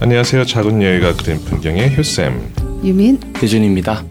안녕하세요. 작은 여유가 그린 풍경의 효쌤. 유민 대준입니다.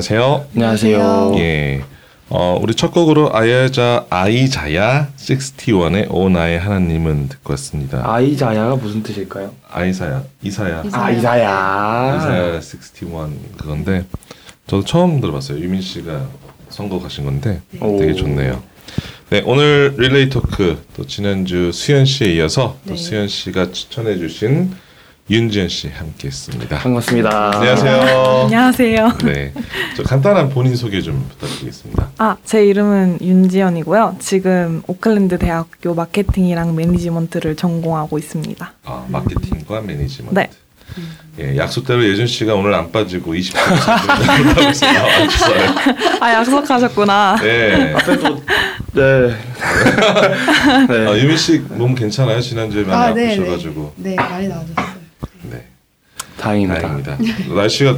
안녕하세요. 안녕하세요. 예. 어, 우리 첫 곡으로 아야자 아이자야 61의 오 나의 하나님은 듣고 왔습니다. 아이자야가 무슨 뜻일까요? 아이사야, 이사야. 이사야. 아, 이사야. 이사야 61 그건데 저도 처음 들어봤어요. 유민 씨가 선곡하신 건데 오. 되게 좋네요. 네, 오늘 릴레이 토크 또 지난주 수현 씨에 이어서 또 네. 수현 씨가 추천해 주신 윤지현 씨 함께 했습니다. 반갑습니다. 안녕하세요. 안녕하세요. 네. 저 간단한 본인 소개 좀 부탁드리겠습니다. 아, 제 이름은 윤지연이고요. 지금 오클랜드 대학교 마케팅이랑 매니지먼트를 전공하고 있습니다. 아, 마케팅과 매니지먼트. 네. 예, 약속대로 예준 씨가 오늘 안 빠지고 20분 정도 해서 나와주셨어요. 아, 약속하셨구나. 네. 앞에 네. 네. 아, 유미 씨 몸 괜찮아요? 지난주에 많이 아, 아, 아프셔가지고. 네. 네, 많이 나아졌어요. 네. 다행입니다. 다행입니다. 날씨가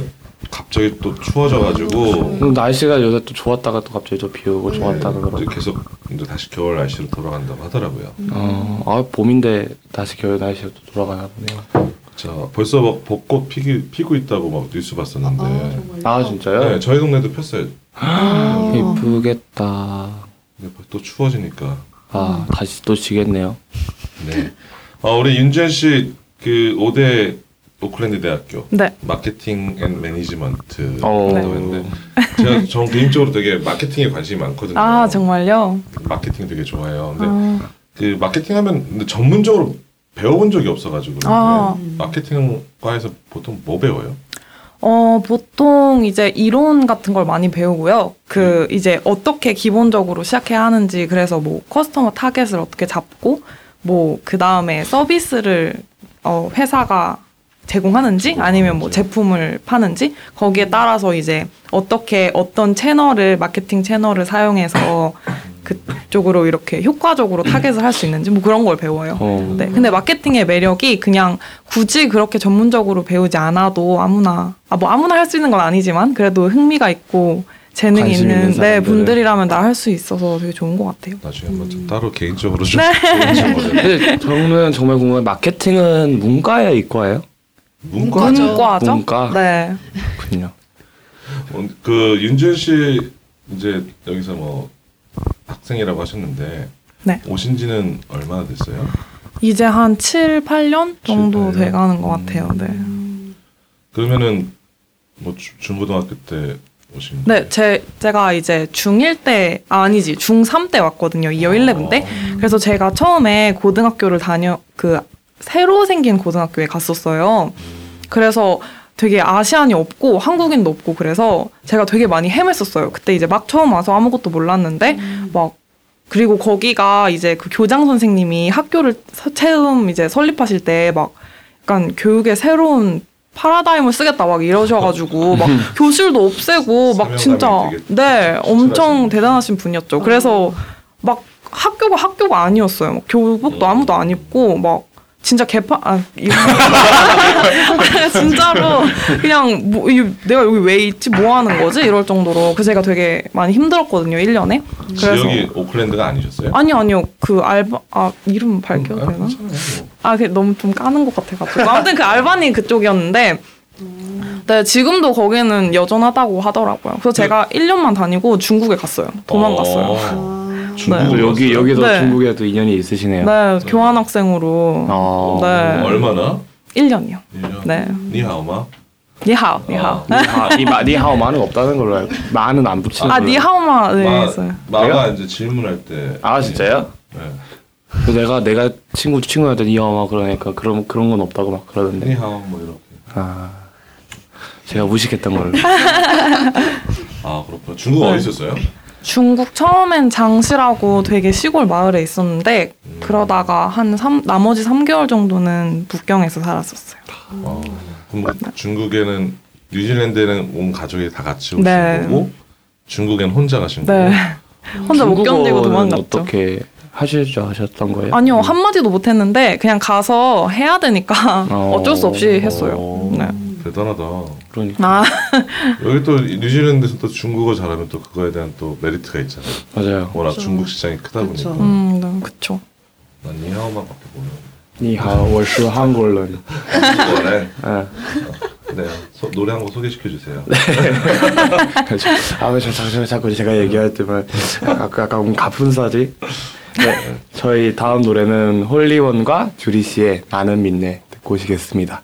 갑자기 또 추워져가지고 날씨가 요새 또 좋았다가 또 갑자기 또 비 오고 좋았다가 이제 그러고. 계속 이제 다시 겨울 날씨로 돌아간다고 하더라고요. 어, 아 봄인데 다시 겨울 날씨가 또 돌아가나 보네요. 자 벌써 막 벚꽃 피기, 피고 있다고 막 뉴스 봤었는데. 아, 정말요? 아 진짜요? 네, 저희 동네도 폈어요. 아, 이쁘겠다. 근데 또 추워지니까. 아 다시 또 지겠네요. 네. 어, 우리 윤지현 씨그 5대 오클랜드 대학교 네. 마케팅 and 매니지먼트 어. 했는데 제가 전 개인적으로 되게 마케팅에 관심이 많거든요. 아, 정말요? 마케팅 되게 좋아해요. 근데 아, 그 마케팅 하면 근데 전문적으로 배워본 적이 없어가지고 아. 마케팅과에서 보통 뭐 배워요? 어, 보통 이제 이론 같은 걸 많이 배우고요. 그 이제 어떻게 기본적으로 시작해야 하는지 그래서 뭐 customer target을 어떻게 잡고 뭐 그 다음에 서비스를 어, 회사가 제공하는지 아니면 뭐 제품을 파는지 거기에 따라서 이제 어떻게 어떤 채널을 마케팅 채널을 사용해서 그쪽으로 이렇게 효과적으로 target을 할 수 있는지 뭐 그런 걸 배워요. 어. 네, 근데 마케팅의 매력이 그냥 굳이 그렇게 전문적으로 배우지 않아도 아무나 아 뭐 아무나 할 수 있는 건 아니지만 그래도 흥미가 있고 재능이 관심 있는 있는 네. 분들이라면 나 할 수 있어서 되게 좋은 것 같아요. 나중에 한번 좀 따로 개인적으로 좀 네. 정보를. 근데 저는 정말 궁금해. 마케팅은 문과예요, 이과예요? 문과 문과죠. 문과죠? 문과? 네. 그렇군요. 어, 그 윤지현 씨 이제 여기서 뭐 학생이라고 하셨는데 네. 오신 지는 얼마나 됐어요? 이제 한 7, 8년 정도 7, 8년? 돼 가는 것 같아요. 네. 그러면은 뭐 주- 중고등학교 때 오신 네, 제, 제가 이제 중1 때, 아, 아니지, 중3 때 왔거든요. 이어 1레븐 때. 그래서 제가 처음에 고등학교를 다녀, 그, 새로 생긴 고등학교에 갔었어요. 그래서 되게 아시안이 없고 한국인도 없고 그래서 제가 되게 많이 헤맸었어요. 그때 이제 막 처음 와서 아무것도 몰랐는데 막 그리고 거기가 이제 그 교장 선생님이 학교를 서- 처음 이제 설립하실 때 막 약간 교육의 새로운 파라다임을 쓰겠다 막 이러셔가지고 막 교실도 없애고 막 진짜 네 엄청 대단하신 분이었죠. 그래서 막 학교가 학교가 아니었어요. 막 교복도 아무도 안 입고 막 진짜 개파 아 이거. 진짜로 그냥 뭐 이, 내가 여기 왜 있지? 뭐 하는 거지? 이럴 정도로. 그 제가 되게 많이 힘들었거든요 1년에. 그래서 지역이 오클랜드가 아니셨어요? 아니요 아니요. 그 알바 아 이름 밝혀도 아, 되나? 괜찮아요. 뭐. 아그 너무 좀 까는 것 같아가지고. 아무튼 그 알바니 그쪽이었는데 네 지금도 거기는 여전하다고 하더라고요. 그래서 제가 1년만 다니고 중국에 갔어요. 도망갔어요. 어, 아, 중국으로 또 여기? 여기도 네. 중국에도 인연이 있으시네요. 네 교환 학생으로 어. 네. 얼마나? 1년이요 1년? 네 니하오마? 니하오 니하오 어. 니하, 이 마, 니하오 마는 없다는 걸로 알고 마는 안 붙이는 아 걸로 니하오마 네 마, 있어요 마가? 이제 질문할 때 아 진짜요? 네. 그래서 내가 내가 친구 친구한테 니하오 마 그러니까 그런 그런 건 없다고 막 그러던데 니하오 뭐 이렇게 아 제가 무식했던 걸로 아 그렇구나 중국 네. 어디 있었어요? 중국 처음엔 장시라고 되게 시골 마을에 있었는데 그러다가 한 삼, 나머지 3개월 정도는 북경에서 살았었어요. 어, 그럼 뭐 중국에는 뉴질랜드에는 온 가족이 다 같이 오신 네. 거고 중국엔 혼자 가신 네. 거고 혼자 못 견디고 도망갔죠. 어떻게 하실 줄 아셨던 거예요? 아니요 한 마디도 못 했는데 그냥 가서 해야 되니까 어. 어쩔 수 없이 했어요. 어, 네. 대단하다. 그러니까 아 여기 또 뉴질랜드에서 또 중국어 잘하면 또 그거에 대한 또 메리트가 있잖아요. 맞아요. 워낙 그렇죠. 중국 시장이 크다 그렇죠. 보니까 음, 네, 그쵸. 난 니하오만 밖에 모르는. 니하오 월슈 한국어는 중국어는 예. 네 소- 노래 한 곡 소개시켜 주세요. 아왜 저 자꾸 자꾸 제가 얘기할 때만 아까 아까 온 가푼사지. 네, 저희 다음 노래는 홀리원과 주리 씨의 나는 믿네 듣고 오시겠습니다.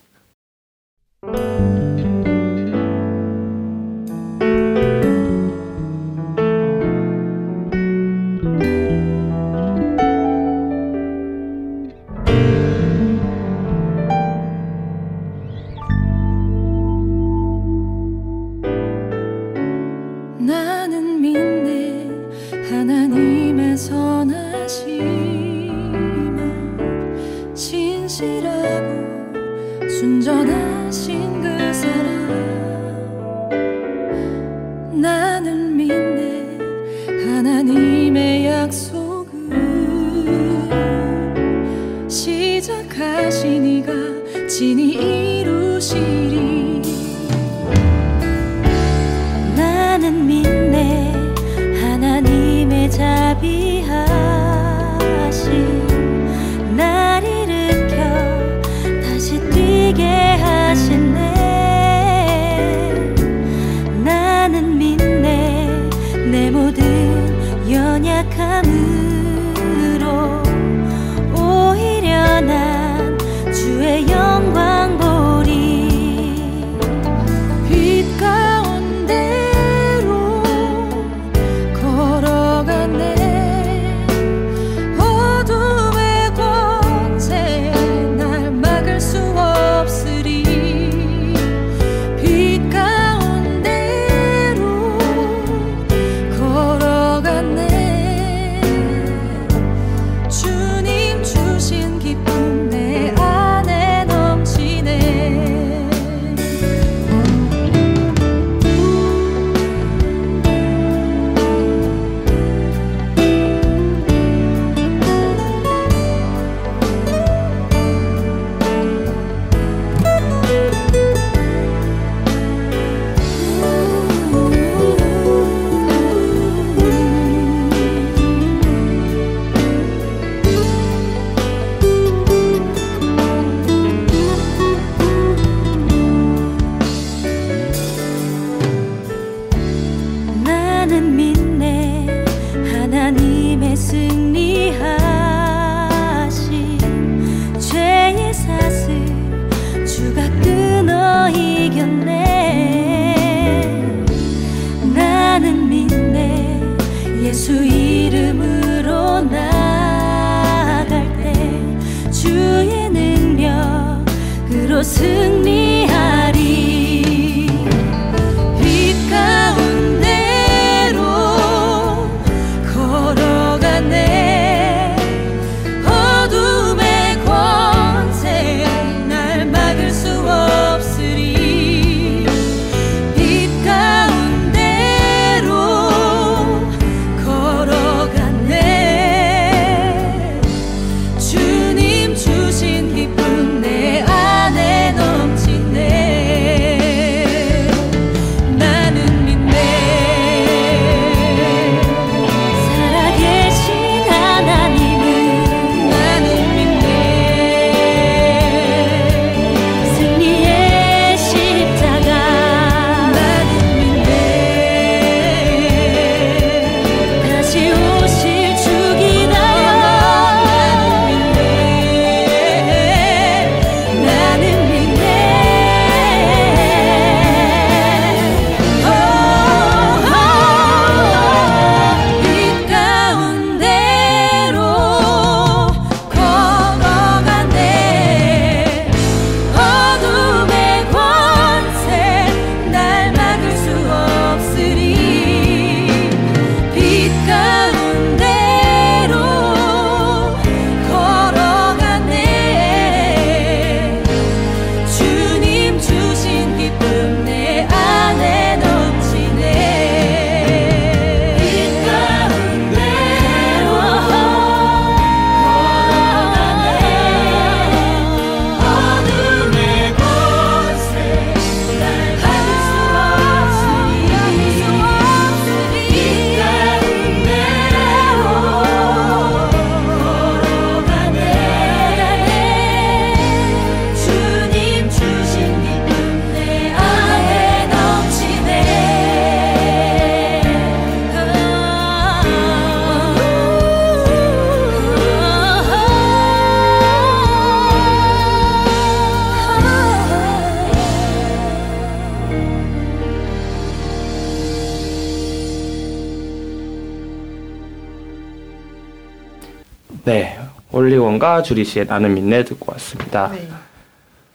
올리원과 주리시의 나는 민네 듣고 왔습니다. 네.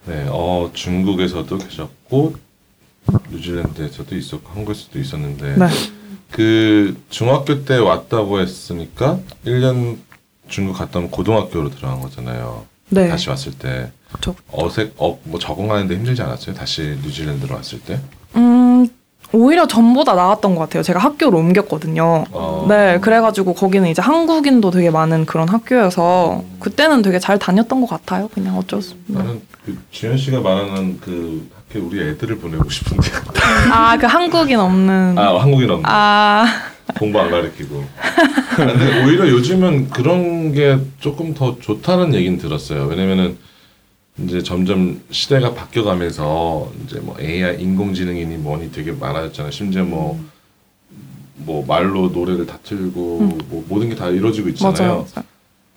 네, 어, 중국에서도 계셨고 뉴질랜드에서도 있었고 한국에서도 있었는데 네. 그 중학교 때 왔다고 했으니까 1년 중국 갔다 오면 고등학교로 들어간 거잖아요. 네. 다시 왔을 때 어색 어, 뭐 적응하는데 힘들지 않았어요? 다시 뉴질랜드로 왔을 때? 음 오히려 전보다 나았던 것 같아요. 제가 학교를 옮겼거든요. 어. 네, 그래가지고 거기는 이제 한국인도 되게 많은 그런 학교여서 그때는 되게 잘 다녔던 것 같아요. 그냥 어쩔 수. 없는. 나는 그 지현 씨가 말하는 그 학교 우리 애들을 보내고 싶은데. 아, 그 한국인 없는. 아 한국인 없는. 아, 공부 안 가르치고. 근데 오히려 요즘은 그런 게 조금 더 좋다는 얘기는 들었어요. 왜냐면은 이제 점점 시대가 바뀌어가면서 이제 뭐 AI 인공지능이니 뭐니 되게 많아졌잖아요. 심지어 뭐, 뭐 말로 노래를 다 틀고 뭐 모든 게 다 이루어지고 있잖아요. 맞아요.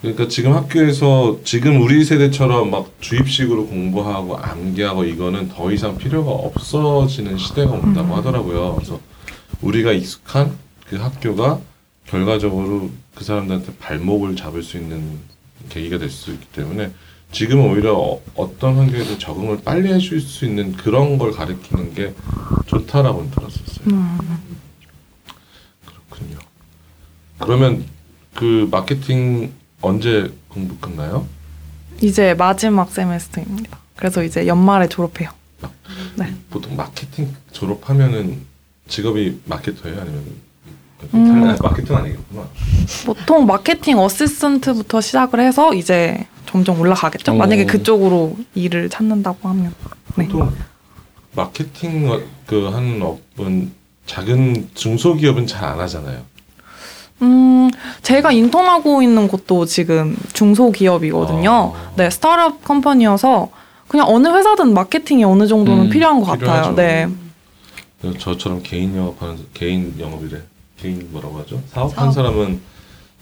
그러니까 지금 학교에서 지금 우리 세대처럼 막 주입식으로 공부하고 암기하고 이거는 더 이상 필요가 없어지는 시대가 온다고 하더라고요. 그래서 우리가 익숙한 그 학교가 결과적으로 그 사람들한테 발목을 잡을 수 있는 계기가 될 수 있기 때문에 지금은 오히려 어, 어떤 환경에도 적응을 빨리 해줄 수 있는 그런 걸 가르치는 게 좋다라고 들었었어요. 음. 그렇군요. 그러면 그 마케팅 언제 공부 끝나요? 이제 마지막 세메스터입니다. 그래서 이제 연말에 졸업해요. 네. 보통 마케팅 졸업하면은 직업이 마케터예요, 아니면 음. 아, 마케터는 아니겠구나. 보통 마케팅 어시스턴트부터 시작을 해서 이제 점점 올라가겠죠. 어. 만약에 그쪽으로 일을 찾는다고 하면. 네. 마케팅 어, 그 하는 업은 작은 중소기업은 잘 안 하잖아요. 음, 제가 인턴하고 있는 곳도 지금 중소기업이거든요. 아. 네, 스타트업 컴퍼니여서 그냥 어느 회사든 마케팅이 어느 정도는 음, 필요한 것 필요하죠. 같아요. 네. 저처럼 개인 영업하는 개인 영업이래. 개인 뭐라고 하죠? 사업하는 사람은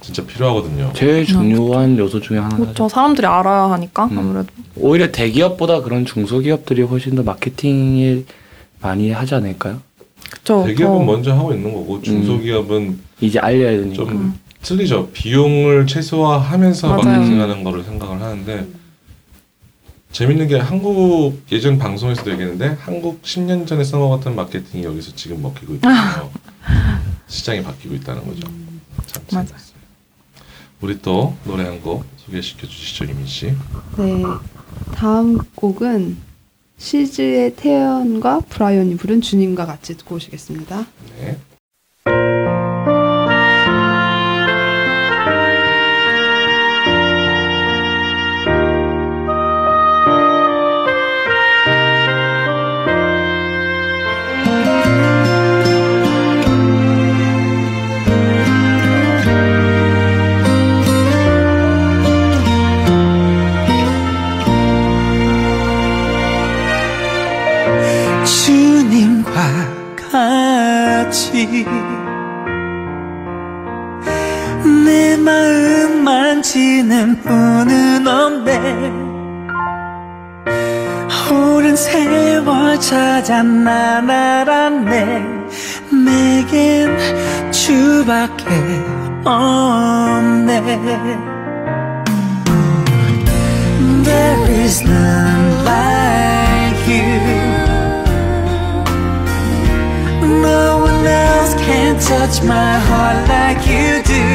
진짜 필요하거든요. 제일 중요한 요소 중에 하나죠. 그렇죠. 사람들이 알아야 하니까 음. 아무래도. 오히려 대기업보다 그런 중소기업들이 훨씬 더 마케팅을 많이 하지 않을까요? 그렇죠. 대기업은 먼저 하고 있는 거고 중소기업은 이제 알려야 되니까. 좀 음. 틀리죠. 비용을 최소화하면서 맞아요. 마케팅하는 거를 생각을 하는데 재밌는 게 한국 예전 방송에서도 얘기했는데 한국 10년 전에 써먹었던 마케팅이 여기서 지금 먹히고 있거든요. 시장이 바뀌고 있다는 거죠. 참 맞아요. 재밌어요. 우리 또 노래 한 곡 소개시켜 주시죠, 이민 씨. 네. 다음 곡은 시즈의 태연과 브라이언이 부른 주님과 같이 듣고 오시겠습니다. 네. 같이 내 마음 만지는 분은 없네. 오랜 세월 찾아 난 알았네. 내겐 주밖에 없네. There is none can touch my heart like you do.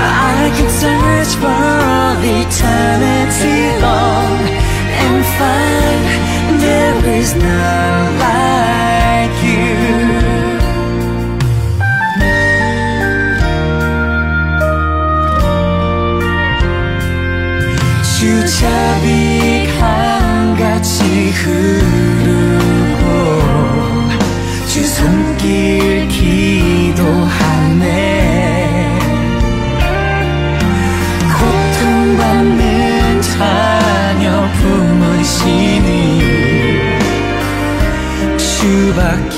I can search for all eternity long and find there is none like you. 주잡이 강같이 흐 길 기도하네. 고통받는 자녀 품으시니 주밖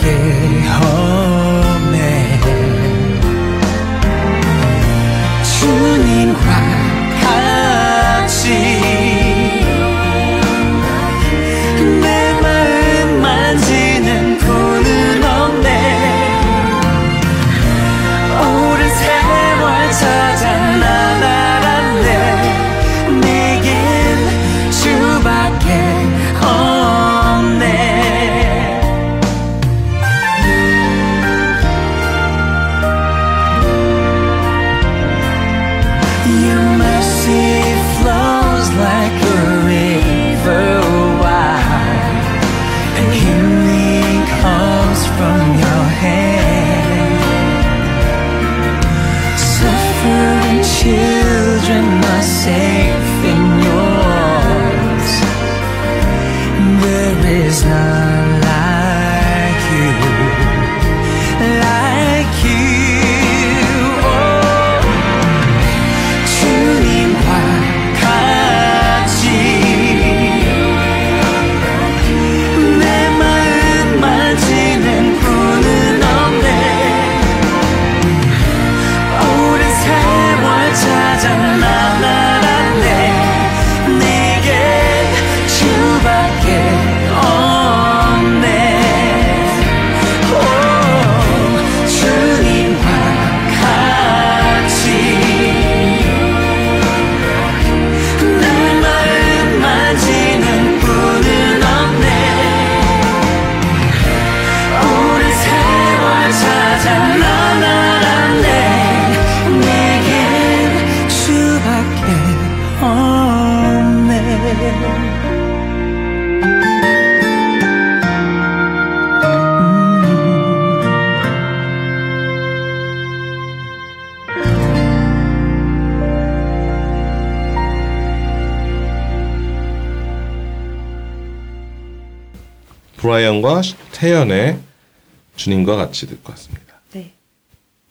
주님과 같이 듣고 왔습니다. 네.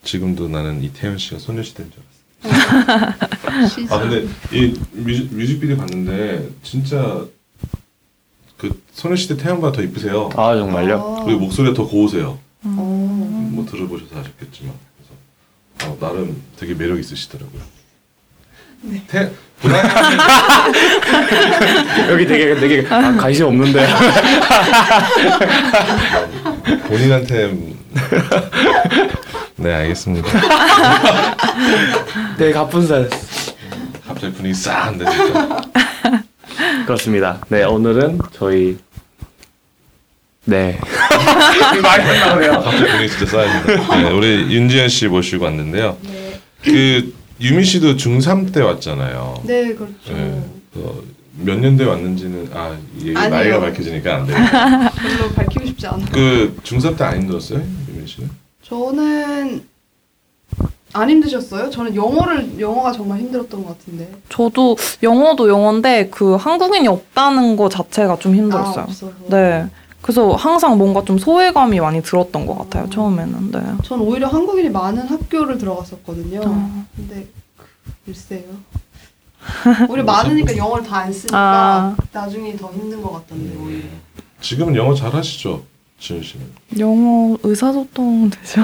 지금도 나는 이태연 씨가 소녀시대인 줄 알았어. 시즈. 아 근데 이 뮤직, 뮤직비디오 봤는데 진짜 그 소녀시대 태연보다 더 이쁘세요. 아 정말요? 그리고 목소리가 더 고우세요. 어. 뭐 들어보셔서 아셨겠지만 그래서 어, 나름 되게 매력 있으시더라고요. 태 브라이언 여기 되게 되게 아, 관심 없는데. 본인한테 네 알겠습니다. 되게 가뿐살. 갑자기 분위기 싸한데 진짜. 그렇습니다. 네 오늘은 저희 네 말이 안 나오네요. 갑자기 분위기 진짜 싸합니다. 네, 우리 윤지현 씨 모시고 왔는데요. 그 유미 씨도 중3 때 왔잖아요. 네, 그렇죠. 네. 어, 몇 년도에 왔는지는 아 이게. 나이가 밝혀지니까 안 돼요. 별로 밝히고 싶지 않아요. 그 중3 때안 힘들었어요, 유미 씨는? 저는 안 힘드셨어요? 저는 영어를 영어가 정말 힘들었던 것 같은데. 저도 영어도 영어인데 그 한국인이 없다는 거 자체가 좀 힘들었어요. 아. 네. 그래서 항상 뭔가 좀 소외감이 많이 들었던 것 같아요, 처음에는. 네. 전 오히려 한국인이 많은 학교를 들어갔었거든요. 어. 근데 그, 글쎄요. 오히려 많으니까 영어를 다 안 쓰니까 아. 나중에 더 힘든 것 같던데 오히려. 지금은 영어 잘 하시죠, 지현 씨는? 영어 의사소통 되죠.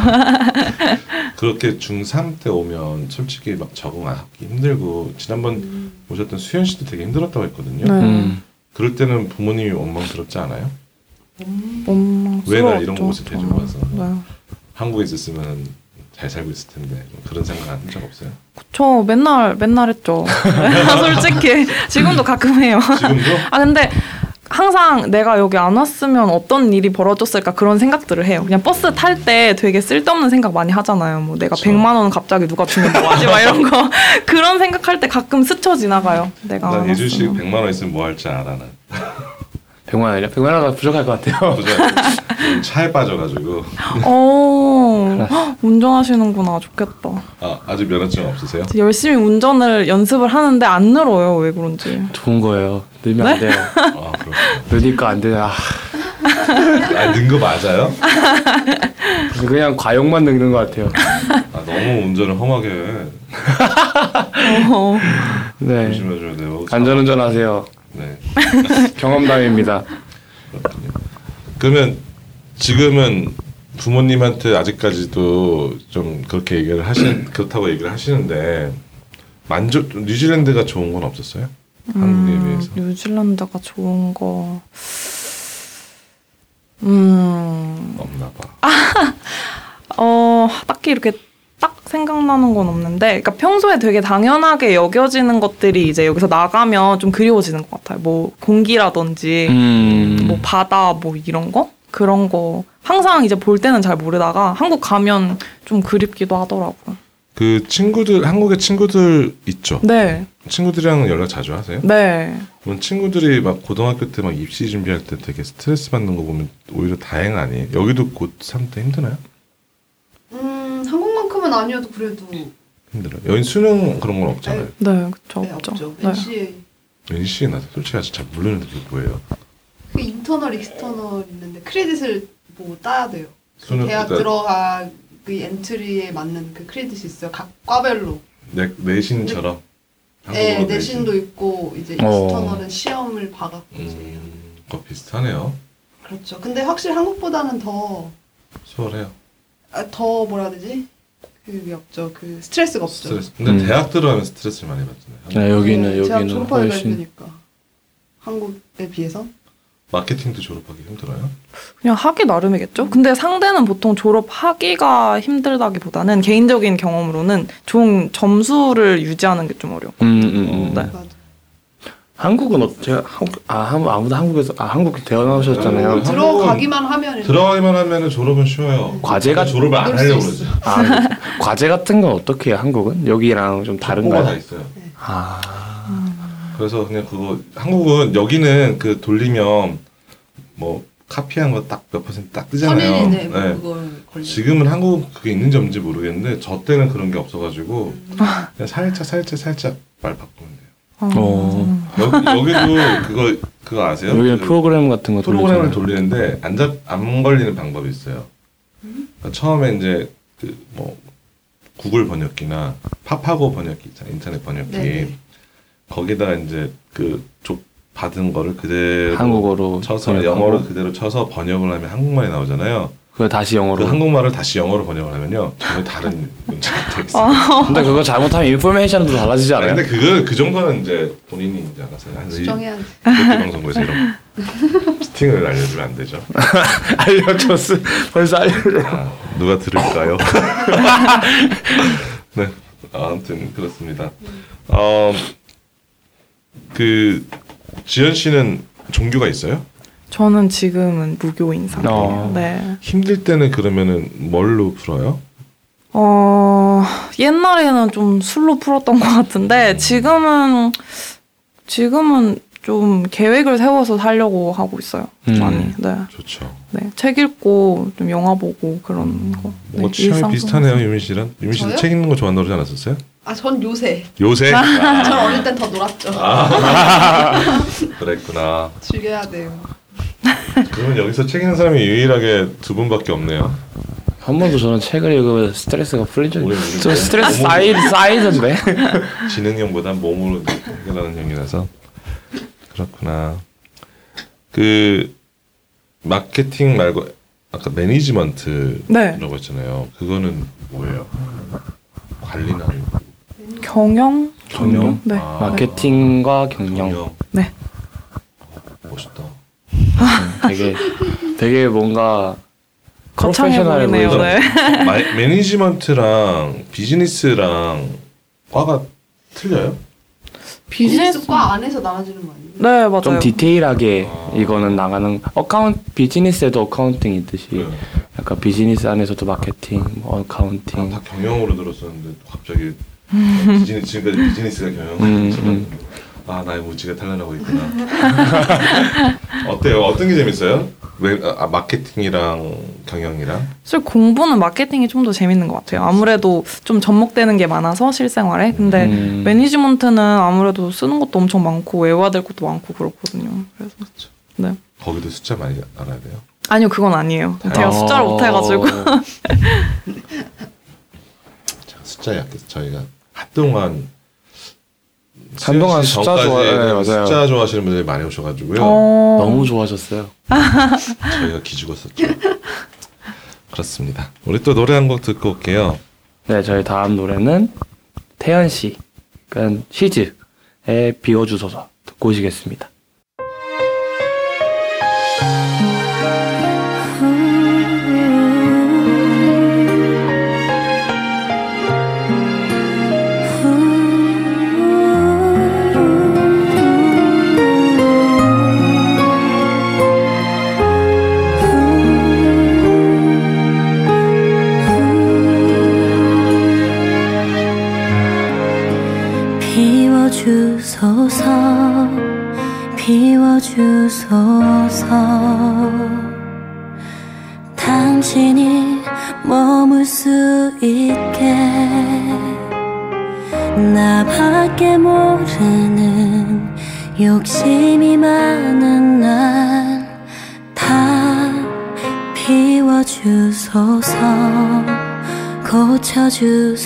그렇게 중3 때 오면 솔직히 막 적응하기 힘들고 지난번 음. 오셨던 수현 씨도 되게 힘들었다고 했거든요. 네. 음. 그럴 때는 부모님이 원망스럽지 않아요? 음. 왜날 이런 곳에 데리고 저는. 와서? 네. 한국에 있었으면 잘 살고 있을 텐데 좀 그런 생각 한적 없어요? 저 맨날 맨날 했죠. 솔직히 지금도 가끔 해요. 지금도? 아 근데 항상 내가 여기 안 왔으면 어떤 일이 벌어졌을까 그런 생각들을 해요. 그냥 버스 탈 때 되게 쓸데없는 생각 많이 하잖아요. 뭐 내가 그쵸. 100만 원 갑자기 누가 주면 뭐하지 막 이런 거 그런 생각할 때 가끔 스쳐 지나가요. 내가 안난 예준 씨 왔으면. 100만 원 있으면 뭐할줄 알아 난. 100만 원이요? 100만 원가 부족할 것 같아요. 차에 빠져가지고 어 헉, 운전하시는구나 좋겠다. 아, 아직 면허증 없으세요? 열심히 운전을 연습을 하는데 안 늘어요. 왜 그런지. 좋은 거예요. 늘면 안 네? 돼요. 아. 늘니까 안 돼요. 아, 아 는 거 맞아요? 그냥 과욕만 늙는 것 같아요. 아 너무 운전을 험하게 해. 어. 네. 조심해줘야 돼요. 안전운전 하세요. 네. 경험담입니다. 그렇군요. 그러면 지금은 부모님한테 아직까지도 좀 그렇게 얘기를 하시 그렇다고 얘기를 하시는데 만족 뉴질랜드가 좋은 건 없었어요? 한국에 음, 비해서 뉴질랜드가 좋은 거. 음, 없나 봐. 어, 딱히 이렇게 딱 생각나는 건 없는데, 그러니까 평소에 되게 당연하게 여겨지는 것들이 이제 여기서 나가면 좀 그리워지는 것 같아요. 뭐 공기라든지, 음. 뭐 바다, 뭐 이런 거 그런 거 항상 이제 볼 때는 잘 모르다가 한국 가면 좀 그립기도 하더라고요. 그 친구들 한국에 친구들 있죠? 네, 친구들이랑 연락 자주 하세요? 네. 그럼 친구들이 막 고등학교 때 막 입시 준비할 때 되게 스트레스 받는 거 보면 오히려 다행 아니에요? 여기도 곧3 때 힘드나요? 음, 한국만큼은 아니어도 그래도 힘들어요. 여기 수능 그런 건 없잖아요. 네, 그쵸, 네, 없죠. 없죠. 네. NCEA NCEA 나 솔직히 아직 잘 모르는데 그게 뭐예요? 그 internal, external 있는데 credit을 뭐 따야 돼요. 그 수능 대학 그러니까 들어가기 entry에 맞는 그 credit이 있어요. 각 과별로. 내, 내신처럼 네, 한국어 내신도 있고 이제 어. external은 시험을 봐갖고 이제 음, 그거 비슷하네요. 그렇죠. 근데 확실히 한국보다는 더, 수월해요. 아, 더 뭐라 해야 되지? 그게 없죠. 그 스트레스가 없죠. 스트레스. 근데 음. 대학 들어가면 스트레스를 많이 받잖아요. 네, 여기는 네, 여기는 졸업하기가 훨씬 힘드니까. 한국에 비해서. 마케팅도 졸업하기 힘들어요. 그냥 하기 나름이겠죠. 근데 상대는 보통 졸업하기가 힘들다기보다는 개인적인 경험으로는 좋은 점수를 유지하는 게 좀 어려워. 음, 음, 음. 네. 맞아. 한국은 어, 제가 한국 아 한, 아무도 한국에서 아 한국 태어나셨잖아요. 음. 들어가기만 하면 들어가기만 하면은 졸업은 쉬워요. 과제가 졸업을 안 하려고. 그러지. 아, 과제 같은 건 어떻게 해요? 한국은 여기랑 좀 뭐가 다 다른가요? 있어요. 아, 그래서 그냥 그거 한국은 여기는 그 돌리면 뭐 카피한 거 딱 몇 퍼센트 딱 뜨잖아요. 네. 그걸 걸리. 지금은 한국 그게 있는지 없는지 모르겠는데 저 때는 그런 게 없어가지고 음. 그냥 살짝 살짝 살짝 말 바꾸면 돼요. 어. 여기 여기 도 그거 그거 아세요? 여기는 그 프로그램 같은 거 프로그램을 돌리잖아요. 돌리는데 안, 잡, 안 걸리는 방법이 있어요. 그러니까 처음에 이제 그 뭐 구글 번역기나 파파고 번역기 있잖아요. 인터넷 번역기. 네네. 거기다가 이제 그 조, 받은 거를 그대로 한국어로 쳐서 번역하고. 영어로 그대로 쳐서 번역을 하면 한국말이 나오잖아요. 그걸 다시 영어로. 그 한국말을 다시 영어로 번역을 하면요. 전혀 다른 문자가 돼 있어요. 근데 그거 잘못하면 인포메이션도 달라지지 아니, 않아요? 근데 그거 그 정도는 이제 본인이 이제 알아서. 롯데 방송국에서 이런 스팅을 알려주면 안 되죠. 알려줬어. 벌써 알려줘. 아, 누가 들을까요? 네, 아무튼 그렇습니다. 어, 그 지연 씨는 종교가 있어요? 저는 지금은 무교인 상태예요. 어. 네. 힘들 때는 그러면은 뭘로 풀어요? 어, 옛날에는 좀 술로 풀었던 것 같은데, 지금은, 지금은 좀 계획을 세워서 살려고 하고 있어요. 음. 많이. 네. 좋죠. 네. 책 읽고, 좀 영화 보고, 그런 거. 뭔가 네, 취향이 일상 비슷하네요, 유민 씨랑. 유민 씨도? 책 읽는 거 좋아한다고 그러지 않았었어요? 아, 전 요새. 요새? 전 아, 어릴 땐 더 놀았죠. 그랬구나. 즐겨야 돼요. 그러면 여기서 책 읽는 사람이 유일하게 두 분밖에 없네요. 한 번도 저는 책을 읽으면 스트레스가 풀린 적이 없어요. 저 스트레스 쌓이, 쌓이던데. 지능형보다 몸으로 해결하는 형이라서 그렇구나. 그 마케팅 말고 아까 매니지먼트라고 네. 했잖아요. 그거는 뭐예요? 관리나 경영? 경영? 네. 아, 마케팅과 경영. 경영. 네. 멋있다. 되게 되게 뭔가 거창해 프로페셔널해 보이네요. 보이죠? 네. 마, 매니지먼트랑 비즈니스랑 과가 틀려요? 비즈니스. 비즈니스과 안에서 나눠지는 거 아니에요? 네, 맞아요. 좀 디테일하게 아. 이거는 나가는 account 비즈니스에도 accounting 있듯이 네. 약간 비즈니스 안에서도 마케팅, 뭐 아, accounting. 다 경영으로 들었었는데 또 갑자기 비즈니스 지금까지 비즈니스가 경영. 음, 음. 아 나의 무지가 탄란하고 있구나. 어때요? 어떤 게 재밌어요? 왜 아, 마케팅이랑 경영이랑? 사실 공부는 마케팅이 좀 더 재밌는 것 같아요. 아무래도 좀 접목되는 게 많아서 실생활에. 근데 음. 매니지먼트는 아무래도 쓰는 것도 엄청 많고 외워야 될 것도 많고 그렇거든요. 그래서 네. 거기도 숫자 많이 알아야 돼요. 아니요, 그건 아니에요. 제가 어. 숫자를 못해가지고. 숫자 약해서 저희가 한동안 한동안 숫자 좋아- 네, 맞아요. 숫자 좋아하시는 분들이 많이 오셔가지고요. 어, 너무 좋아하셨어요. 저희가 기죽었었죠. 그렇습니다. 우리 또 노래 한 곡 듣고 올게요. 네, 저희 다음 노래는 태연 씨, 그러니까 시즈의 비워주소서 듣고 오시겠습니다.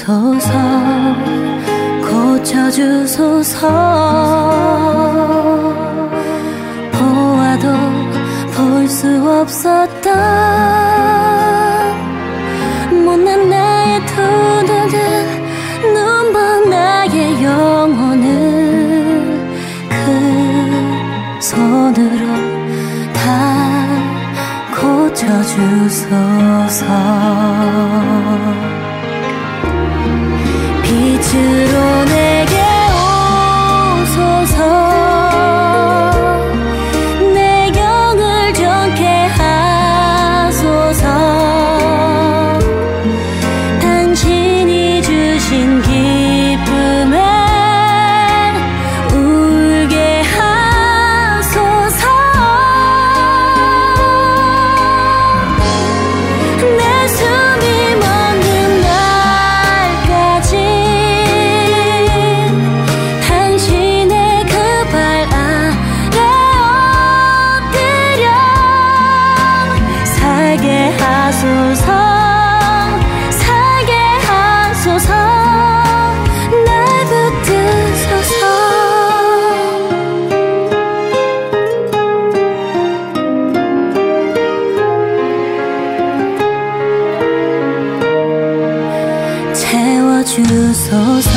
서서 고쳐주소서. 사게 주소서.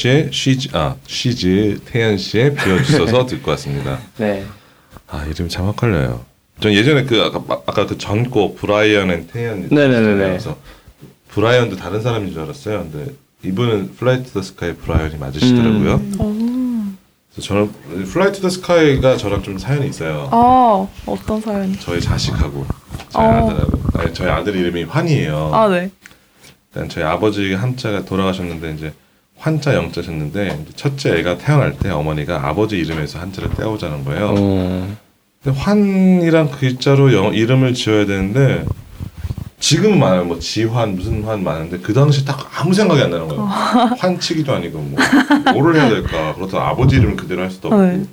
씨의 쉬지 아 시즈 태연 씨의 비워주셔서 듣고 왔습니다. 네. 아 이름 참 헷갈려요. 전 예전에 그 아까 아까 그 전곡 브라이언 앤 태연 네네네서 네. 브라이언도 다른 사람인 줄 알았어요. 근데 이분은 플라이트 더 스카이 브라이언이 맞으시더라고요. 음. 저는 플라이트 더 스카이가 저랑 좀 사연이 있어요. 아 어떤 사연이? 저희 자식하고 어. 저희 아. 아들하고 아니, 저희 아들 이름이 환이에요. 아 네. 일단 저희 아버지 한자가 돌아가셨는데 이제 환자 영자셨는데 첫째 애가 태어날 때 어머니가 아버지 이름에서 한자를 떼오자는 거예요. 어. 근데 환이란 글자로 영, 이름을 지어야 되는데 지금은 많아요. 뭐 지환 무슨 환 많은데 그 당시 딱 아무 생각이 안 나는 거예요. 환치기도 아니고 뭐 뭐를 해야 될까. 그렇다고 아버지 이름을 그대로 할 수도 없고. 네.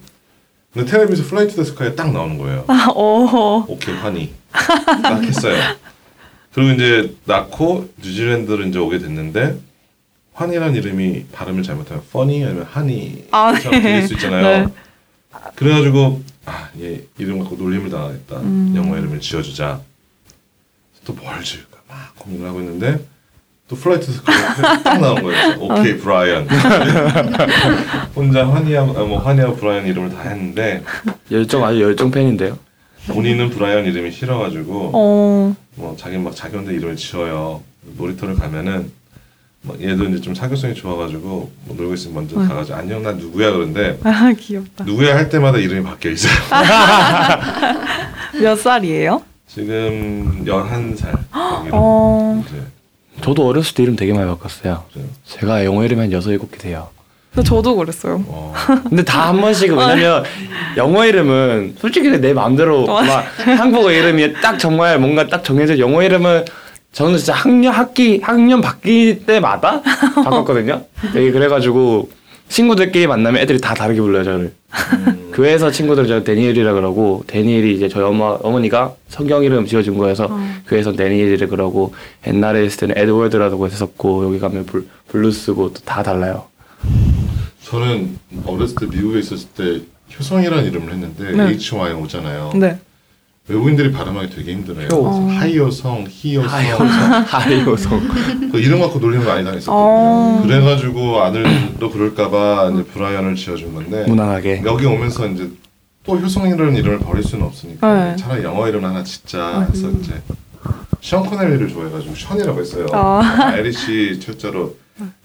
근데 텔레비에서 Fly to the Sky에 딱 나오는 거예요. 아, 어. 오케이 환희 딱 했어요. 그리고 이제 낳고 뉴질랜드로 이제 오게 됐는데 환희라는 이름이 발음을 잘못하면 funny 아니면 honey 아, 처럼 네. 들릴 수 있잖아요. 네. 그래가지고 아 얘 이름 갖고 놀림을 당하겠다. 음. 영어 이름을 지어주자. 또 뭘 지을까 막 고민을 하고 있는데 또 Fly to the Sky 딱 나온 거예요. 그래서 오케이 어. 브라이언. 혼자 환희야 아, 뭐 환희와 브라이언 이름을 다 했는데 열정 아주 열정 팬인데요. 본인은 브라이언 이름이 싫어가지고 어. 뭐 자기 막 자기 혼자 이름을 지어요. 놀이터를 가면은 막 얘도 이제 좀 사교성이 좋아가지고 뭐 놀고 있으면 먼저 네. 가가지고 안녕 난 누구야 그런데 아 귀엽다. 누구야 할 때마다 이름이 바뀌어 있어요. 몇 살이에요? 지금 11살 어. 저도 어렸을 때 이름 되게 많이 바꿨어요. 그래요. 제가 영어 이름이 한 여섯 일곱 개 돼요. 근데 저도 그랬어요. 어, 근데 다 한 번씩은 왜냐면 영어 이름은 솔직히 내 마음대로 막 한국어 이름이 딱 정말 뭔가 딱 정해져 영어 이름은 저는 진짜 학년 학기 학년 바뀔 때마다 바꿨거든요. 되게 그래가지고 친구들끼리 만나면 애들이 다 다르게 불러요 저를. 음, 교회에서 친구들 저 데니엘이라 그러고 데니엘이 이제 저희 엄마 어머니가 성경 이름 지어준 거여서 어. 교회에서 데니엘이라 그러고 옛날에 있을 때는 에드워드라고 했었고 여기 가면 블, 블루스고 또 다 달라요. 저는 어렸을 때 미국에 있었을 때 효성이라는 이름을 했는데 네. HY 오잖아요. 네. 외국인들이 발음하기 되게 힘들어요. 효. 그래서 하이효성, 희효성 하이오성. 그 이름 갖고 놀림을 많이 당했었거든요. 어. 그래가지고 아들도 그럴까봐 이제 브라이언을 지어준 건데 무난하게. 여기 오면서 이제 또 효성이라는 이름을 버릴 수는 없으니까 네. 차라리 영어 이름 하나 짓자 해서 이제 션 코넬리를 좋아해가지고 션이라고 했어요. 아. Irish 철자로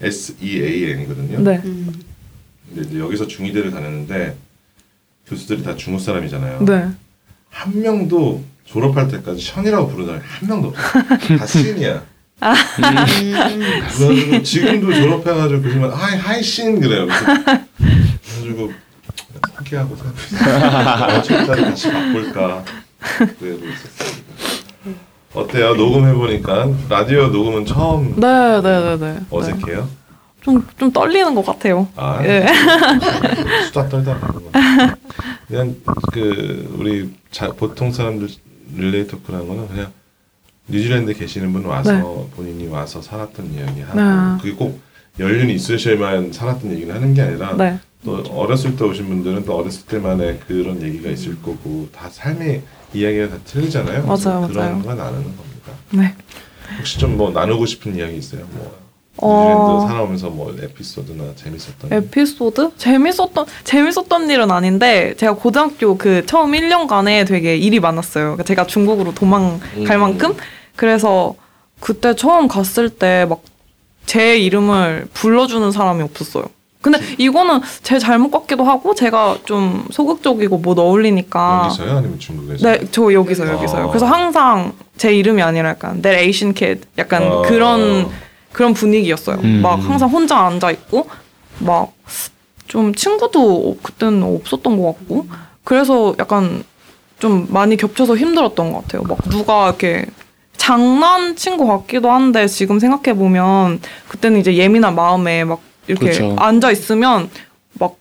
S E A N이거든요. 네. 근데 이제 여기서 중의대를 다녔는데 교수들이 다 중국 사람이잖아요. 네. 한 명도 졸업할 때까지 션이라고 부르는 사람이 한 명도 없어. 다 신이야. 그래가지고 지금도 졸업해가지고 교수님 hi hi 신 그래요. 그래서 그래가지고 포기하고 생각했어요. 철자를 다시 바꿀까 그러고 있었습니다. 어때요? 녹음해 보니까 라디오 녹음은 처음 네, 네, 네, 네. 어색해요? 좀, 좀 떨리는 것 같아요. 아, 예. 수다 떨다 가는 거. 그냥 그 우리 자, 보통 사람들 릴레이 토크라는 거는 그냥 뉴질랜드 계시는 분 와서 네. 본인이 와서 살았던 이야기 하고 네. 그게 꼭 연륜이 있으셔야만 살았던 얘기를 하는 게 아니라 네. 또 어렸을 때 오신 분들은 또 어렸을 때만의 그런 얘기가 있을 거고 다 삶의 이야기가 다 틀리잖아요. 맞아요, 그런 맞아요. 거 나누는 겁니다. 네. 혹시 좀 뭐 나누고 싶은 이야기 있어요? 뭐 어. 뉴질랜드 살아오면서 뭐 에피소드나 재밌었던 일? 에피소드? 재밌었던, 재밌었던 일은 아닌데, 제가 고등학교 그 처음 1년간에 되게 일이 많았어요. 그러니까 제가 중국으로 도망갈 음. 만큼? 그래서 그때 처음 갔을 때 막 제 이름을 불러주는 사람이 없었어요. 근데 이거는 제 잘못 같기도 하고, 제가 좀 소극적이고 못 어울리니까. 여기서요? 아니면 중국에서? 네, 저 여기서 여기서요. 아. 그래서 항상 제 이름이 아니라 약간 that Asian kid 약간 아. 그런 그런 분위기였어요. 음. 막 항상 혼자 앉아 있고 막 좀 친구도 그때는 없었던 것 같고 그래서 약간 좀 많이 겹쳐서 힘들었던 것 같아요. 막 누가 이렇게 장난친 것 같기도 한데 지금 생각해 보면 그때는 이제 예민한 마음에 막 이렇게 그렇죠. 앉아 있으면 막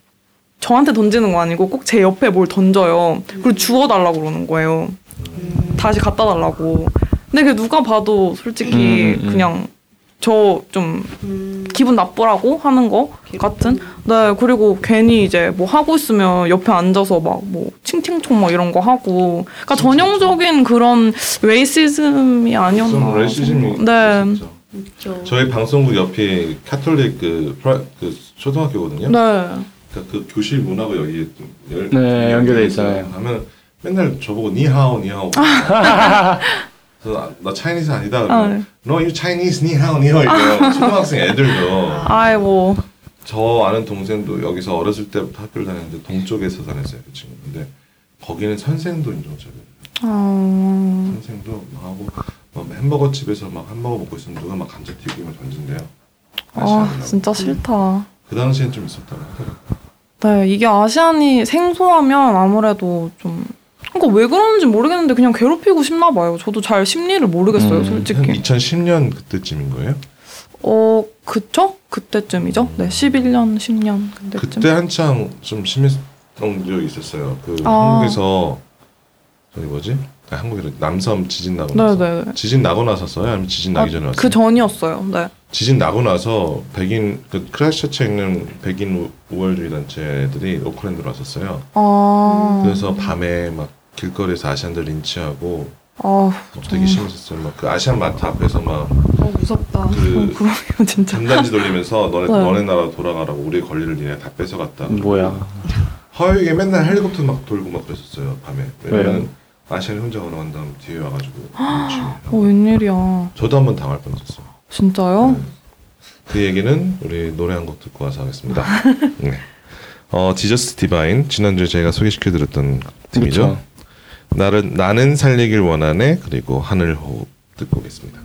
저한테 던지는 거 아니고 꼭 제 옆에 뭘 던져요. 그리고 주워 달라고 그러는 거예요. 다시 갖다 달라고. 근데 그 누가 봐도 솔직히 음, 음. 그냥 저좀 음. 기분 나쁘라고 하는 거 같은. 네 그리고 괜히 이제 뭐 하고 있으면 옆에 앉아서 막 뭐 칭칭총 막 이런 거 하고. 그러니까 전형적인 그런 레이시즘이 아니었나. 좀 레시즘이 네. 있죠. 저희 방송국 옆이 카톨릭 그, 프라, 그 초등학교거든요. 네. 그러니까 그 교실 문하고 여기 좀 열, 네, 연결돼 있잖아요. 하면 맨날 저보고 你好 你好. 그래서 나, 나 Chinese 아니다 아, 그러면 네. No, you Chinese 你好 你好 이래요. 초등학생 애들도. 아이고. 저 아는 동생도 여기서 어렸을 때부터 학교를 다녔는데 동쪽에서 다녔어요 그 친구. 근데 거기는 선생도 인종차별. 어... 선생도 막 하고 막 햄버거 집에서 막 햄버거 먹고 있으면 누가 막 감자 튀김을 던진대요. 아. 진짜 싫다. 그 당시엔 좀 있었다고 하더라고요. 네 이게 아시안이 생소하면 아무래도 좀 그러니까 왜 그러는지 모르겠는데 그냥 괴롭히고 싶나 봐요. 저도 잘 심리를 모르겠어요, 음, 한 솔직히. 2010년 그때쯤인 거예요? 어, 그쵸? 그때쯤이죠. 네, 11년, 10년 그때쯤. 그때 한창 좀 심했던 적이 있었어요. 그 아. 한국에서 저기 뭐지? 아, 한국에서 남섬 지진 나고 나서 네네. 지진 나고 나섰어요? 아니면 지진 나기 전에 왔어요? 그 전이었어요. 네. 지진 나고 나서 백인 그 크라이스처치에 있는 백인 우- 우월주의 단체들이 오클랜드로 왔었어요. 아. 그래서 밤에 막 길거리에서 아시안들 린치하고 아, 막 되게 심했었어요. 막 그 아시안 마트 앞에서 막 어 무섭다. 그 그러네요, 진짜. 전단지 돌리면서 너네 네. 너네 나라 돌아가라고 우리 권리를 니네 다 뺏어갔다. 뭐야? 하와이에 맨날 헬리콥터 막 돌고 막 그랬었어요 밤에. 왜냐면? 아시안이 혼자 걸어간 다음 뒤에 와가지고 어. 웬일이야. 저도 한번 당할 뻔했었어요. 진짜요? 네. 그 얘기는 우리 노래 한 곡 듣고 와서 하겠습니다. 네. 어, 지저스 디바인 지난주에 제가 소개시켜 드렸던 팀이죠. 그렇죠. 나는 나는 살리길 원하네 그리고 하늘 호흡 듣고 오겠습니다.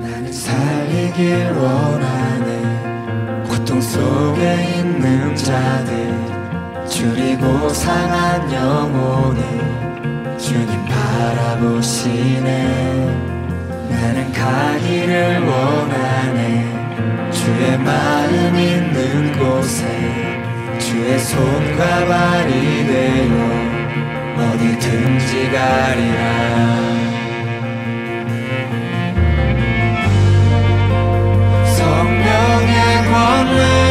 나는 살리길 원하네. 고통 속에 있는 자들 줄이고 상한 영혼을 주님 바라보시네. 나는 가기를 원하네. 주의 마음 있는 곳에 주의 손과 발이 되어 어디든지 가리라 성령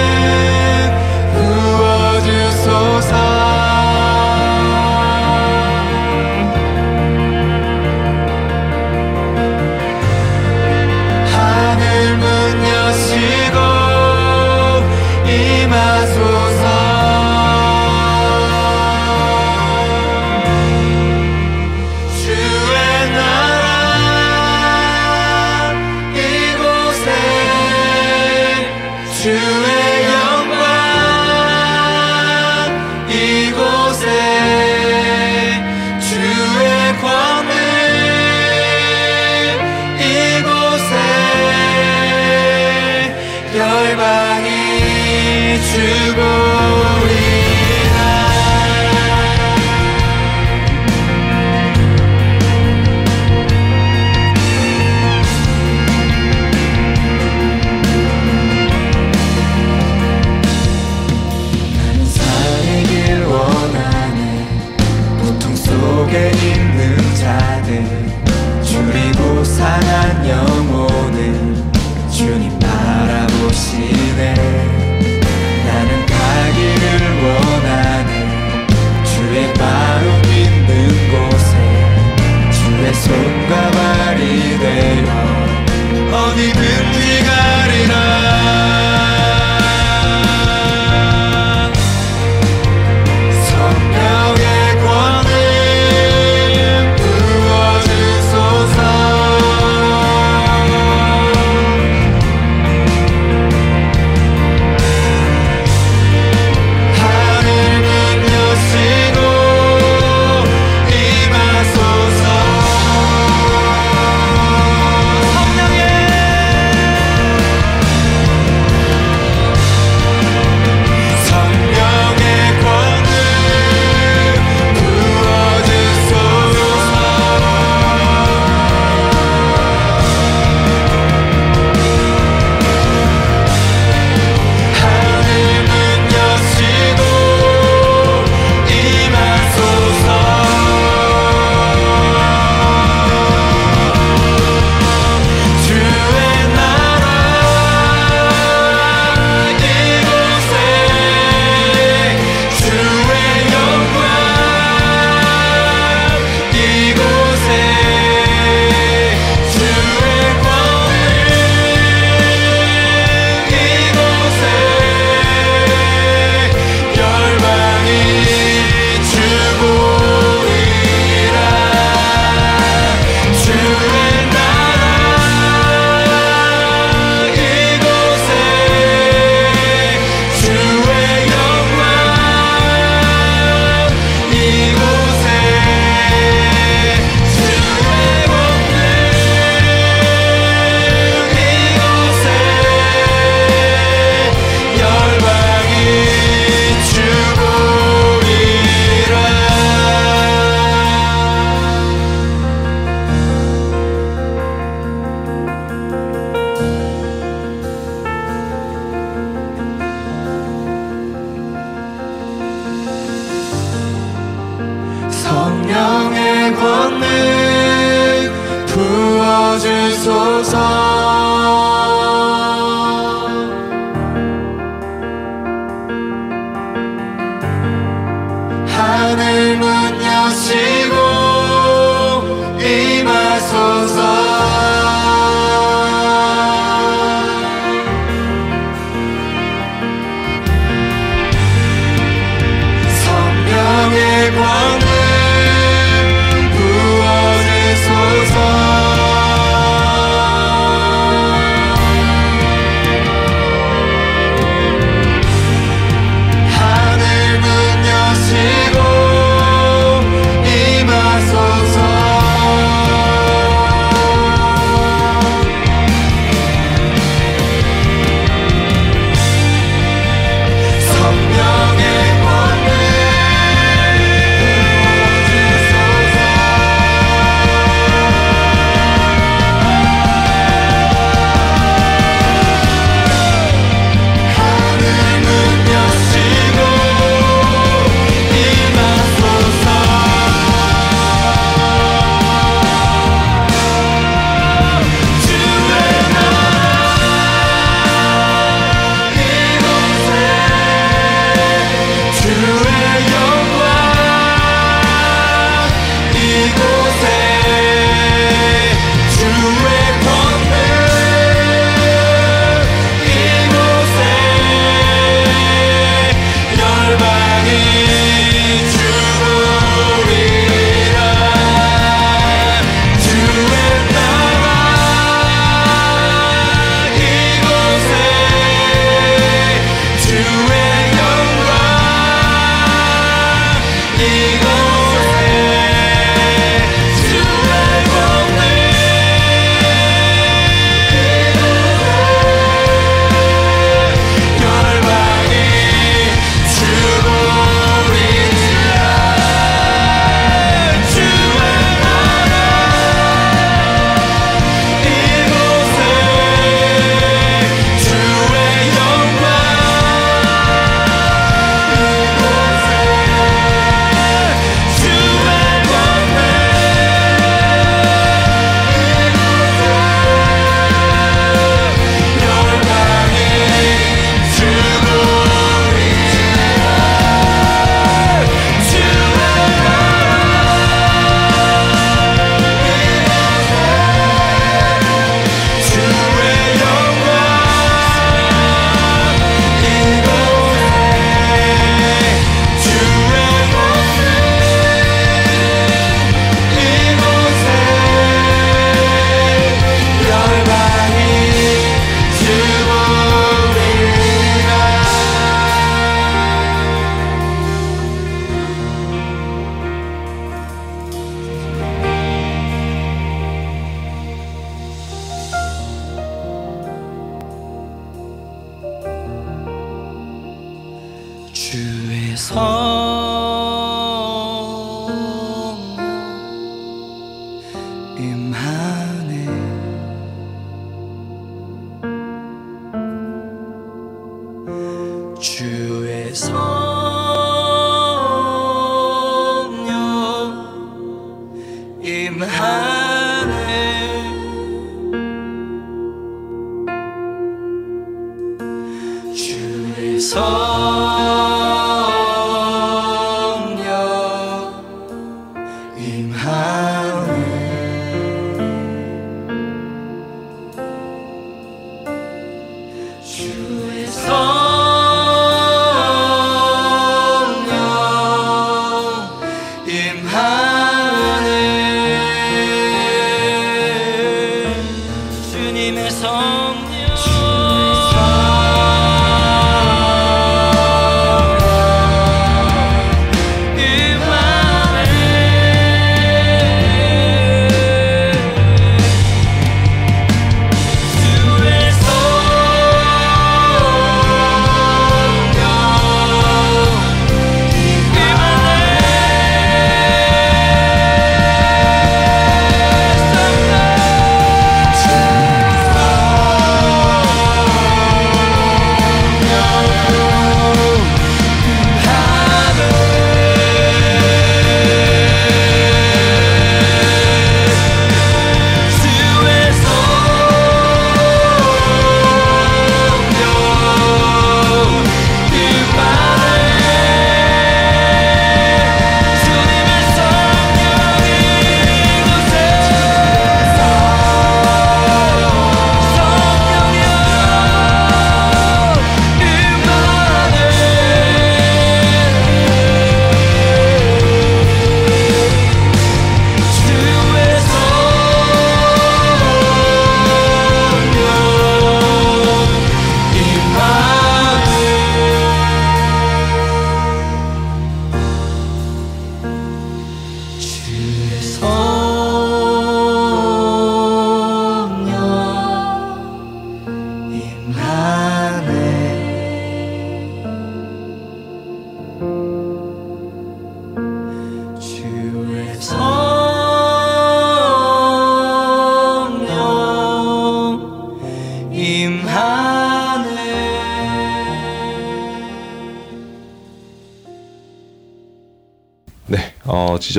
his.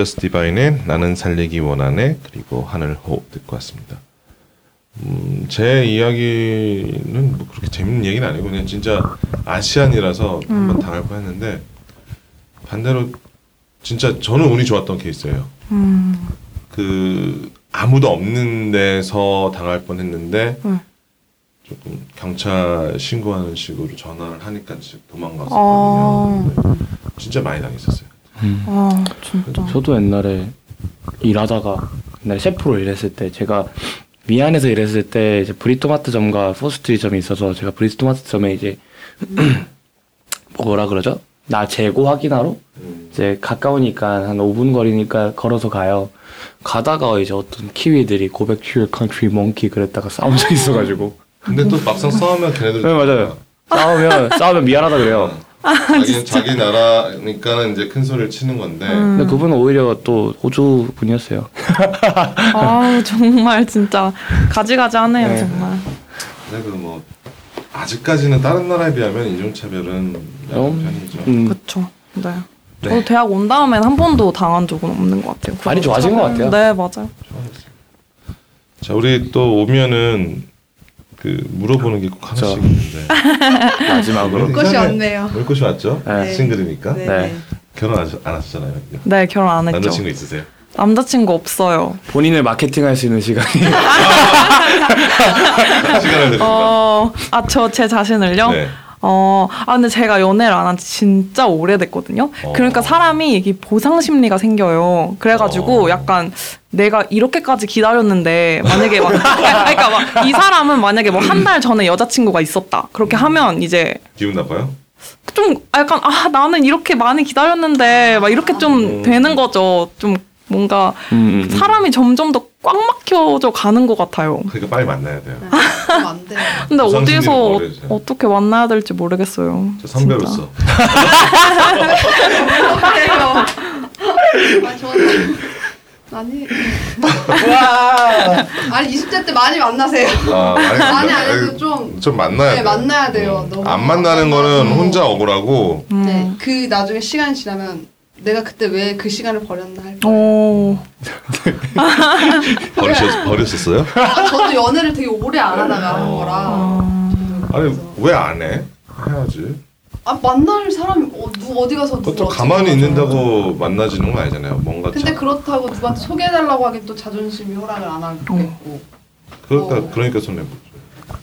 지저스 디바인의 나는 살리기 원하네 그리고 하늘호 듣고 왔습니다. 음, 제 이야기는 뭐 그렇게 재밌는 얘기는 아니고 그냥 진짜 아시안이라서 한번 당할 뻔했는데 반대로 진짜 저는 운이 좋았던 케이스예요. 음. 그 아무도 없는 데서 당할 뻔했는데 음. 조금 경찰 신고하는 식으로 전화를 하니까 도망갔었거든요. 어. 네. 진짜 많이 당했었어요. 아 진짜. 저도 옛날에 일하다가 옛날에 셰프로 일했을 때 제가 미안해서 일했을 때 이제 브리토마트 점과 포스트리 점이 있어서 제가 브리토마트 점에 이제 뭐라 그러죠? 나 재고 확인하러 음. 이제 가까우니까 한 5분 거리니까 걸어서 가요. 가다가 이제 어떤 키위들이 고백 큐어 컨트리 몽키 그랬다가 싸운 적이 있어가지고 근데 또 막상 싸우면 걔네들 네 맞아요. 싸우면 싸우면 미안하다 그래요. 자기 자기 나라니까는 이제 큰 소리를 치는 건데 음. 근데 그분은 오히려 또 호주 분이었어요. 아 정말 진짜 가지가지하네요 네. 정말. 근데 그뭐 아직까지는 다른 나라에 비하면 인종차별은 약한 음. 편이죠. 음, 그쵸. 네. 네. 저도 대학 온 다음엔 한 번도 당한 적은 없는 것 같아요. 많이 좋아진 것 같아요. 네 맞아요. 자 우리 또 오면은 그 물어보는 게 꼭 하나씩 저- 있는데 마지막으로 올 것이 왔네요. 올 것이 왔죠? 네. 싱글이니까 네. 네. 결혼 안, 하셨- 안 하셨잖아요. 네 결혼 안 했죠. 남자친구 있으세요? 남자친구 없어요. 본인을 마케팅할 수 있는 시간이 시간을 드립니다. 어, 아, 저 제 자신을요? 네. 어, 아, 근데 제가 연애를 안 한 지 진짜 오래됐거든요. 어. 그러니까 사람이 이게 보상 심리가 생겨요. 그래가지고 어. 약간 내가 이렇게까지 기다렸는데 만약에 막, 그러니까 막 이 사람은 만약에 뭐 한 달 전에 여자친구가 있었다. 그렇게 하면 이제 기분 나빠요? 좀 약간 아, 나는 이렇게 많이 기다렸는데 막 이렇게 좀 음. 되는 거죠. 좀 뭔가 음, 음, 음. 사람이 점점 더 꽉 막혀져 가는 것 같아요. 그러니까 빨리 만나야 돼요. 그러면 안. 근데 어디서 심리를 어. 어떻게 만나야 될지 모르겠어요. 저 선배로서 아, 저는 아니 아니 20대 때 많이 만나세요. 아, 아니, 아니 아니, 아니 좀좀 만나야 네, 돼. 만나야 돼요. 너무 안 만나는 거는. 혼자 억울하고 음. 네, 그 나중에 시간이 지나면 내가 그때 왜 그 시간을 버렸나 할 거예요. 어. 버리셨, 버렸었어요? 아, 저도 연애를 되게 오래 안 하다가 한 거라. 어. 아니 왜 안 해? 해야지. 아 만날 사람이 어, 누 어디 가서 누구 그것도 어떻게 가만히 만나죠? 있는다고 만나지는 건 아니잖아요. 뭔가 근데 참, 그렇다고 누구한테 소개해달라고 하긴 또 자존심이 허락을 안 하겠고. 그러니까 어. 그러니까 손해 보죠.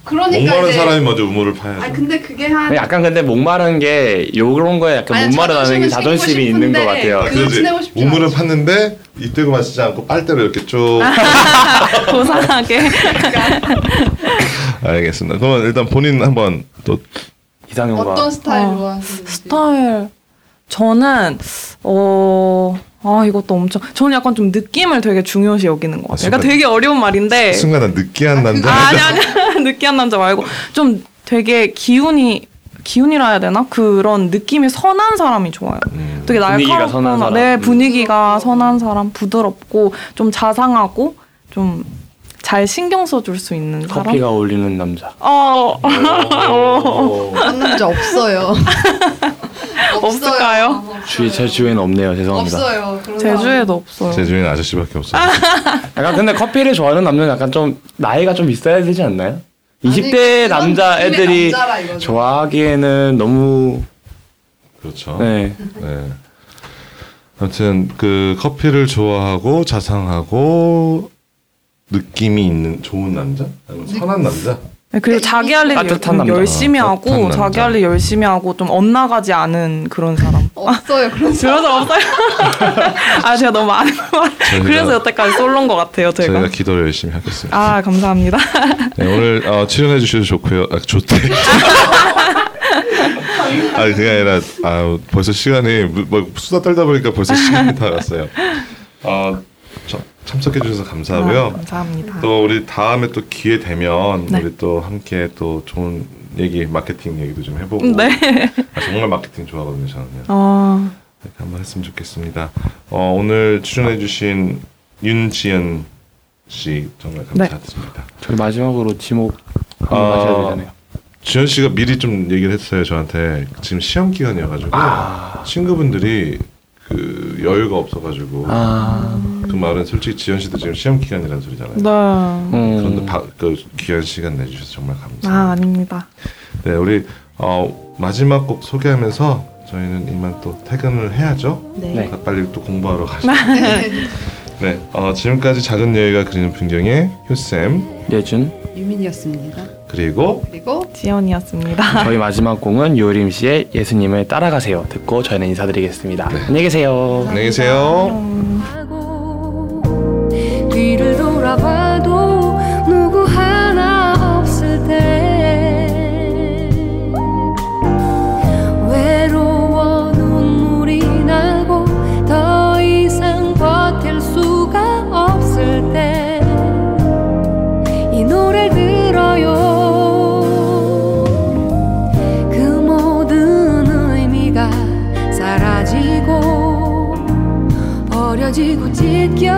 그러니까 목마른 이제 사람이 먼저 우물을 파야죠. 아니 근데 그게 한 약간 근데 목마른 게 요런 거에 약간 아니, 목마르다는 게 자존심이 있는 것 같아요. 그- 싶진 우물은. 팠는데 이때고 마시지 않고 빨대로 이렇게 쭉. 고상하게. 알겠습니다. 그러면 일단 본인 한번 또 이상형과 어떤 스타일 어. 좋아하시는지. 스타일 저는 어. 아 이것도 엄청 저는 약간 좀 느낌을 되게 중요시 여기는 것 같아요. 그러니까 순간- 되게 어려운 말인데 순간 난 느끼한 아, 남자. 그거- 아니 아니 느끼한 남자 말고 좀 되게 기운이 기운이라 해야 되나 그런 느낌이 선한 사람이 좋아요. 음. 되게 분위기가 선한 날카롭거나 사람. 네 음. 분위기가 선한 사람 부드럽고 좀 자상하고 좀 잘 신경 써줄 수 있는 사람. 커피가 어울리는 남자. 어 오. 그런 남자 없어요. 없을까요? 주위 제 주위에는 없네요. 죄송합니다. 없어요. 제주에도 없어요. 제주에는 아저씨밖에 없어요. 약간 근데 커피를 좋아하는 남자는 약간 좀 나이가 좀 있어야 되지 않나요? 아니, 20대 그건 남자 애들이 남자라. 좋아하기에는 너무 그렇죠. 네. 네. 아무튼 그 커피를 좋아하고 자상하고 느낌이 있는 좋은 남자? 아니면 선한 남자? 네, 그리고 자기 할 일 따뜻한 남자. 열심히 아, 하고 따뜻한 남자. 자기 할 일 열심히 하고 좀 엇나가지 않은 그런 사람. 없어요. 그런 사람. 그래서 없어요. 아 제가 너무 말. 저희가- 그래서 여태까지 솔로인 것 같아요 제가. 저희가 기도를 열심히 하겠습니다. 아 감사합니다. 네, 오늘 어, 출연해 주셔서 좋고요. 아, 좋대. 아 그게 아니라 아 벌써 시간이 뭐, 뭐 수다 떨다 보니까 벌써 시간이 다 갔어요. 어, 저, 참석해 주셔서 감사하고요. 아, 감사합니다. 또 우리 다음에 또 기회 되면 네. 우리 또 함께 또 좋은 얘기 마케팅 얘기도 좀 해보고 네. 아, 정말 마케팅 좋아하거든요 저는요. 어, 이렇게 한번 했으면 좋겠습니다. 어, 오늘 출연해주신 윤지연 씨 정말 네. 감사드립니다. 저희 마지막으로 지목 한번 아, 하셔야 되잖아요. 지연 씨가 미리 좀 얘기를 했어요 저한테 지금 시험 기간이어가지고 아. 친구분들이 그 여유가 없어가지고 아. 그 말은 솔직히 지연 씨도 지금 시험 기간이라는 소리잖아요. 네. 음. 그런데 바, 그 귀한 시간 내주셔서 정말 감사합니다. 아 아닙니다. 네, 우리 어, 마지막 곡 소개하면서 저희는 이만 또 퇴근을 해야죠. 네. 아, 빨리 또 공부하러 가시죠. 네, 어, 지금까지 작은 여유가 그리는 풍경의 효쌤 예준. 유민이었습니다. 그리고 그리고 지연이었습니다. 저희 마지막 공은 요림 씨의 예수님을 따라가세요. 듣고 저희는 인사드리겠습니다. 네. 안녕히 계세요. 안녕히 계세요. 하고 버려